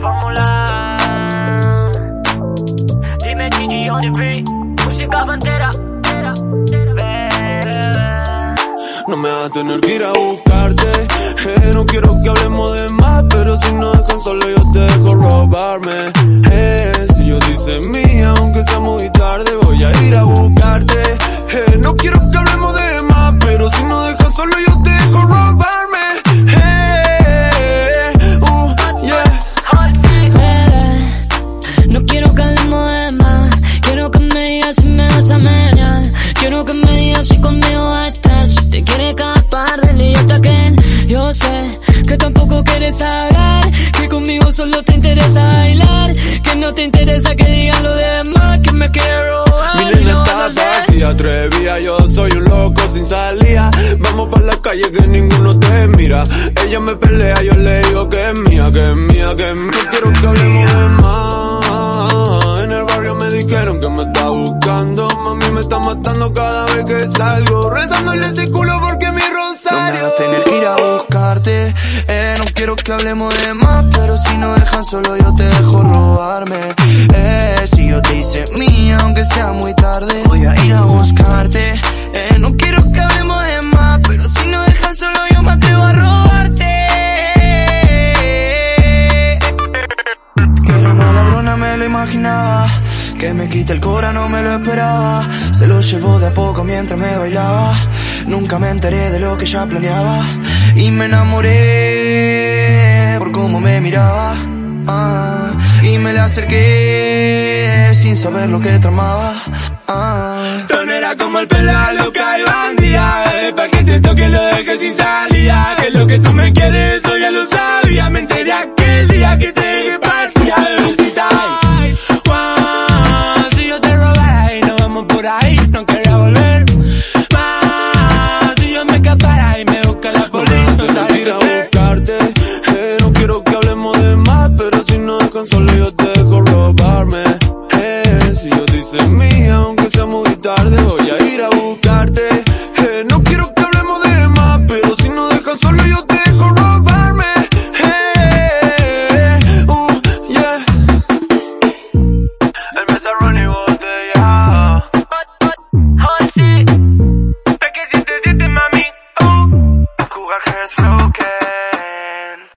Fórmula Dime Gigi on the beat. Música bandera. No me vas a tener que ir a buscarte. Eh, No quiero Yo sé que tampoco quieres hablar Que conmigo solo te interesa bailar Que no te interesa que digan lo demás Que me quiero robar Mi nena está aquí atrevida, yo soy un loco sin salida. Vamos pa' la calle que ninguno te mira. Ella me pelea, yo le digo que es mía, que es mía, que es mía. No quiero que hablemos de más. En el barrio me dijeron que me está buscando. Mami me está matando cada vez que salgo. Rezándole ese eh, No quiero que hablemos de más Pero si no dejan solo yo te dejo robarme. Eh, Si yo te hice mía aunque sea muy tarde Voy a ir a buscarte. Eh, No quiero que hablemos de más Pero si no dejan solo yo me atrevo a robarte. Que era una ladrona me lo imaginaba. Que me quite el cora no me lo esperaba. Se lo llevó de a poco mientras me bailaba. Nunca me enteré de lo que ella planeaba y me enamoré por cómo me miraba ah, y me le acerqué sin saber lo que tramaba. Ah. Era como el pelado que hay bandía, eh, pa' que te toque lo dejes sin salida, que lo que tú me quieres hoy ya lo sabía, me enteré aquel día que te dejé partida, bebecita. Ay, si yo te robara y nos vamos por ahí, no quería volver. con robarme. Eh, si ellos dicen mía.